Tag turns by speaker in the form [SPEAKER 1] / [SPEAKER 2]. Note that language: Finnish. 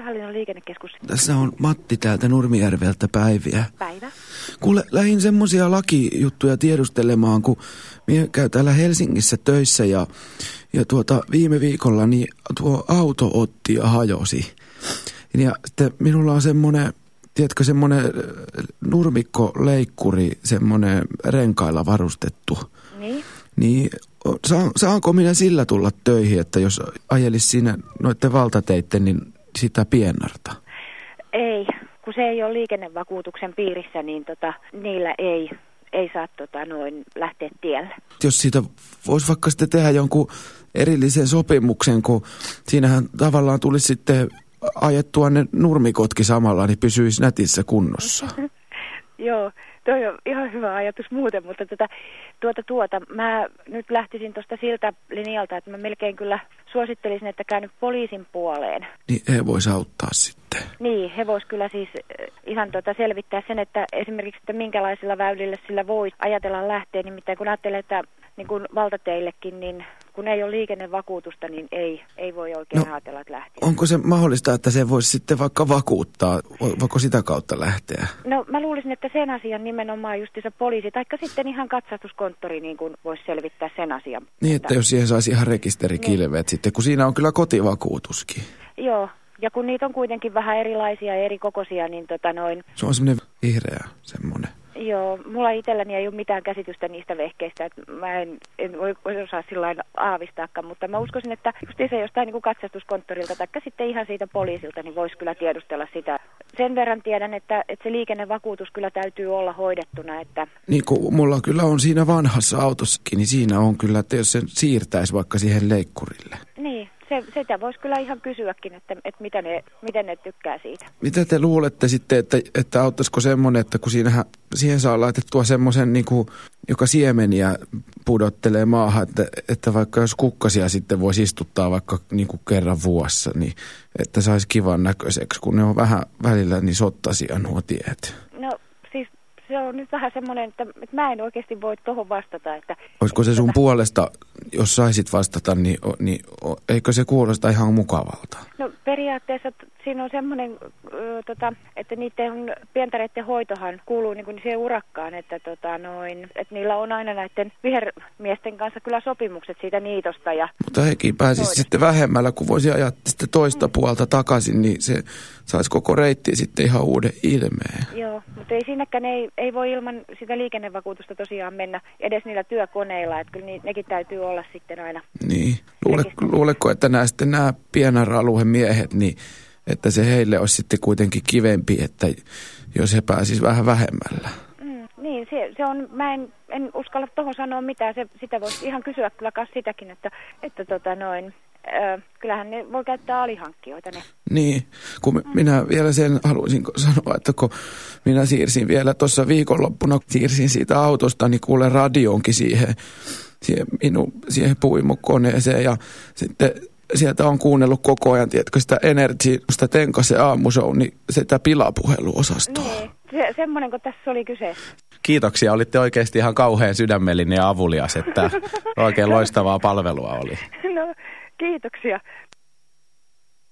[SPEAKER 1] tiehallinnon liikennekeskus.
[SPEAKER 2] Tässä on Matti täältä Nurmijärveltä päiviä.
[SPEAKER 1] Päivä.
[SPEAKER 2] Kuule, lähin semmoisia lakijuttuja tiedustelemaan, kun minä käy täällä Helsingissä töissä ja, ja tuota, viime viikolla niin tuo auto otti ja hajosi. Ja sitten minulla on semmoinen, tiedätkö, semmoinen nurmikkoleikkuri, semmoinen renkailla varustettu.
[SPEAKER 1] Niin?
[SPEAKER 2] Niin saan, saanko minä sillä tulla töihin, että jos ajelisi siinä noiden valtateitten, niin sitä pienarta?
[SPEAKER 1] Ei, kun se ei ole liikennevakuutuksen piirissä, niin tota, niillä ei, ei saa tota, noin lähteä tielle.
[SPEAKER 2] Jos siitä voisi vaikka sitten tehdä jonkun erillisen sopimuksen, kun siinähän tavallaan tulisi sitten ajettua ne nurmikotki samalla, niin pysyisi nätissä kunnossa.
[SPEAKER 1] Joo, toi on ihan hyvä ajatus muuten, mutta tuota, tuota, tuota mä nyt lähtisin tuosta siltä linjalta, että mä melkein kyllä suosittelisin, että käynyt poliisin puoleen.
[SPEAKER 2] Niin he vois auttaa sitten.
[SPEAKER 1] Niin, he vois kyllä siis eh, ihan tuota selvittää sen, että esimerkiksi, että minkälaisilla väylillä sillä voi ajatella lähteä, nimittäin kun ajattelee, että niin kuin valtateillekin, niin kun ei ole liikennevakuutusta, niin ei, ei voi oikein no, ajatella, että lähtee.
[SPEAKER 2] Onko se mahdollista, että se voisi sitten vaikka vakuuttaa? Voiko sitä kautta lähteä?
[SPEAKER 1] No mä luulisin, että sen asian nimenomaan justiinsa poliisi, tai sitten ihan katsastuskonttori niin kuin voisi selvittää sen asian.
[SPEAKER 2] Niin, että jos siihen saisi ihan rekisterikilveet niin. sitten, kun siinä on kyllä kotivakuutuskin.
[SPEAKER 1] Joo, ja kun niitä on kuitenkin vähän erilaisia ja eri kokoisia, niin tota noin...
[SPEAKER 2] Se on semmoinen vihreä semmoinen.
[SPEAKER 1] Joo, mulla itselläni ei ole mitään käsitystä niistä vehkeistä, että mä en, en voi osaa sillä aavistaakaan, mutta mä uskoisin, että just se jostain niin kuin katsastuskonttorilta tai sitten ihan siitä poliisilta, niin voisi kyllä tiedustella sitä. Sen verran tiedän, että, että se liikennevakuutus kyllä täytyy olla hoidettuna. Että...
[SPEAKER 2] Niin kuin mulla kyllä on siinä vanhassa autossakin, niin siinä on kyllä, että jos sen siirtäisi vaikka siihen leikkurille.
[SPEAKER 1] Niin, se, sitä voisi kyllä ihan kysyäkin, että, että mitä ne, miten ne tykkää siitä.
[SPEAKER 2] Mitä te luulette sitten, että, että auttaisiko semmoinen, että kun siinähän, siihen saa laitettua semmoisen, niin kuin, joka siemeniä pudottelee maahan, että, että vaikka jos kukkasia sitten voisi istuttaa vaikka niin kuin kerran vuossa, niin että saisi kivan näköiseksi, kun ne on vähän välillä niin sottasia nuo tiet
[SPEAKER 1] se on nyt vähän semmoinen, että, että mä en oikeasti voi tuohon vastata. Että,
[SPEAKER 2] Olisiko se sun puolesta, jos saisit vastata, niin, niin eikö se kuulosta ihan mukavalta?
[SPEAKER 1] No periaatteessa siinä on semmoinen, tota, että niiden pientareiden hoitohan kuuluu niin kuin siihen urakkaan, että, tota, noin, että niillä on aina näiden vihermiesten kanssa kyllä sopimukset siitä niitosta. Ja
[SPEAKER 2] Mutta hekin pääsisi sitten vähemmällä, kun voisi ajaa sitten toista mm. puolta takaisin, niin se saisi koko reitti sitten ihan uuden ilmeen.
[SPEAKER 1] Joo, mutta ei siinäkään ei, ei voi ilman sitä liikennevakuutusta tosiaan mennä edes niillä työkoneilla, että kyllä ni, nekin täytyy olla sitten aina.
[SPEAKER 2] Niin, Luule, luuleko, että nämä sitten nämä pienaralueen miehet, niin että se heille olisi sitten kuitenkin kivempi, että jos he pääsisivät vähän vähemmällä.
[SPEAKER 1] Mm, niin, se, se on, mä en, en uskalla tuohon sanoa mitään, se, sitä voisi ihan kysyä kyllä sitäkin, että, että tota noin, kyllähän ne voi käyttää alihankkijoita ne.
[SPEAKER 2] Niin, kun mm. minä vielä sen haluaisin sanoa, että kun minä siirsin vielä tuossa viikonloppuna, siirsin siitä autosta, niin kuulen radionkin siihen, siihen, minun, siihen puimokoneeseen ja sitten sieltä on kuunnellut koko ajan, tiedätkö, sitä Energy, sitä Tenkasen aamushow, niin sitä pilapuheluosastoa.
[SPEAKER 1] Niin, se, semmoinen kuin tässä oli kyse.
[SPEAKER 3] Kiitoksia, olitte oikeasti ihan kauhean sydämellinen ja avulias, että oikein loistavaa palvelua oli.
[SPEAKER 1] No, kiitoksia.